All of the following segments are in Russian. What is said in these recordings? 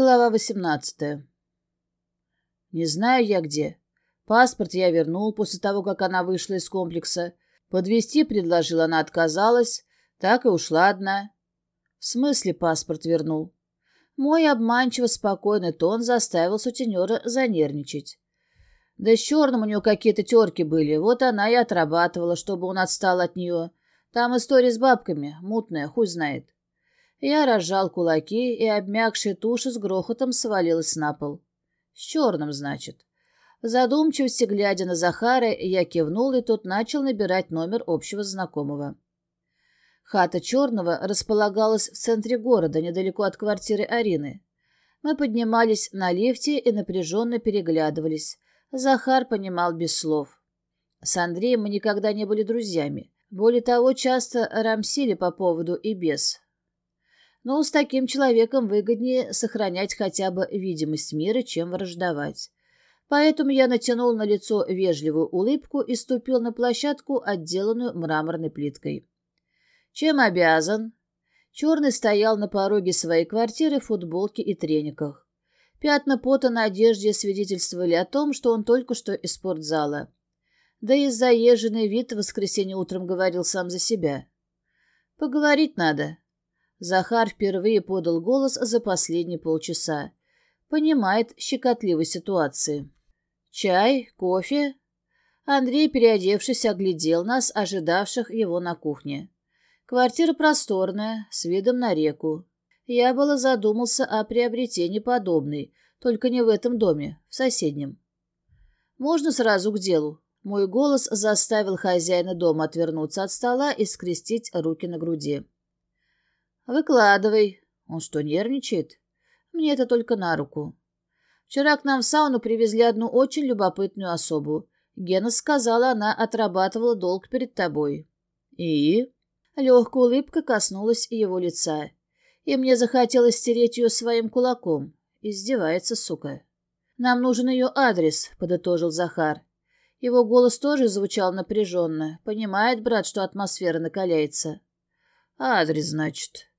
Глава восемнадцатая. Не знаю я где. Паспорт я вернул после того, как она вышла из комплекса. Подвести предложил, она отказалась. Так и ушла одна. В смысле паспорт вернул? Мой обманчиво спокойный тон заставил сутенера занервничать. Да с черным у нее какие-то терки были, вот она и отрабатывала, чтобы он отстал от нее. Там история с бабками, мутная, хуй знает. Я разжал кулаки, и обмякшая туша с грохотом свалилась на пол. С черным, значит. В задумчивости, глядя на Захара, я кивнул, и тот начал набирать номер общего знакомого. Хата Черного располагалась в центре города, недалеко от квартиры Арины. Мы поднимались на лифте и напряженно переглядывались. Захар понимал без слов. С Андреем мы никогда не были друзьями. Более того, часто рамсили по поводу и без но с таким человеком выгоднее сохранять хотя бы видимость мира, чем враждовать. Поэтому я натянул на лицо вежливую улыбку и ступил на площадку, отделанную мраморной плиткой. «Чем обязан?» Черный стоял на пороге своей квартиры в футболке и трениках. Пятна пота на одежде свидетельствовали о том, что он только что из спортзала. Да и заезженный вид в воскресенье утром говорил сам за себя. «Поговорить надо», Захар впервые подал голос за последние полчаса. Понимает щекотливость ситуации. «Чай? Кофе?» Андрей, переодевшись, оглядел нас, ожидавших его на кухне. Квартира просторная, с видом на реку. Я было задумался о приобретении подобной, только не в этом доме, в соседнем. «Можно сразу к делу?» Мой голос заставил хозяина дома отвернуться от стола и скрестить руки на груди. «Выкладывай». Он что, нервничает? Мне это только на руку. Вчера к нам в сауну привезли одну очень любопытную особу. Гена сказала, она отрабатывала долг перед тобой. И? Легкая улыбка коснулась его лица. И мне захотелось стереть ее своим кулаком. Издевается, сука. Нам нужен ее адрес, подытожил Захар. Его голос тоже звучал напряженно. Понимает, брат, что атмосфера накаляется. Адрес, значит.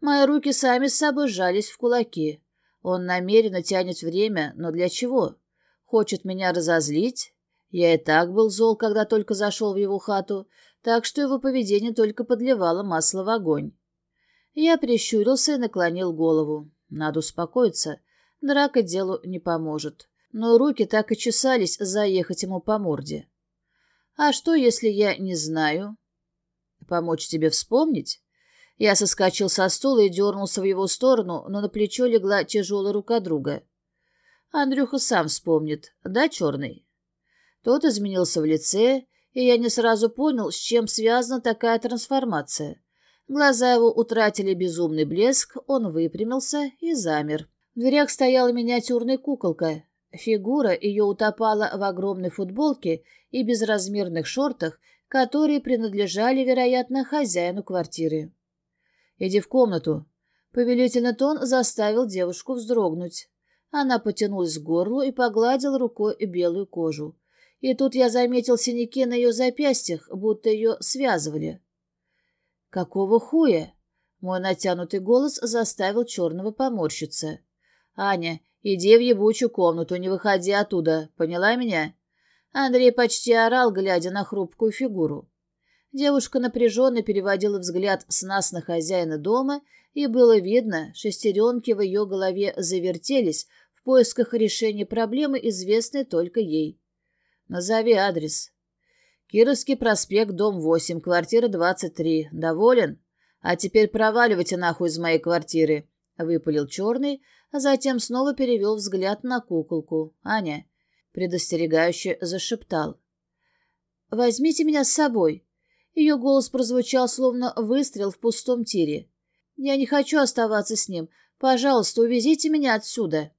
Мои руки сами с собой сжались в кулаки. Он намеренно тянет время, но для чего? Хочет меня разозлить? Я и так был зол, когда только зашел в его хату, так что его поведение только подливало масло в огонь. Я прищурился и наклонил голову. Надо успокоиться. Драка делу не поможет. Но руки так и чесались заехать ему по морде. А что, если я не знаю? Помочь тебе вспомнить? Я соскочил со стула и дернулся в его сторону, но на плечо легла тяжелая рука друга. Андрюха сам вспомнит, да, черный? Тот изменился в лице, и я не сразу понял, с чем связана такая трансформация. Глаза его утратили безумный блеск, он выпрямился и замер. В дверях стояла миниатюрная куколка. Фигура ее утопала в огромной футболке и безразмерных шортах, которые принадлежали, вероятно, хозяину квартиры. «Иди в комнату». Повелительный тон заставил девушку вздрогнуть. Она потянулась к горлу и погладила рукой белую кожу. И тут я заметил синяки на ее запястьях, будто ее связывали. «Какого хуя?» Мой натянутый голос заставил черного поморщиться. «Аня, иди в ебучую комнату, не выходи оттуда, поняла меня?» Андрей почти орал, глядя на хрупкую фигуру. Девушка напряженно переводила взгляд с нас на хозяина дома, и было видно, шестеренки в ее голове завертелись в поисках решения проблемы, известной только ей. «Назови адрес». «Кировский проспект, дом 8, квартира 23. Доволен? А теперь проваливайте нахуй из моей квартиры», — выпалил черный, а затем снова перевел взгляд на куколку. «Аня», — предостерегающе зашептал. «Возьмите меня с собой». Ее голос прозвучал, словно выстрел в пустом тире. «Я не хочу оставаться с ним. Пожалуйста, увезите меня отсюда».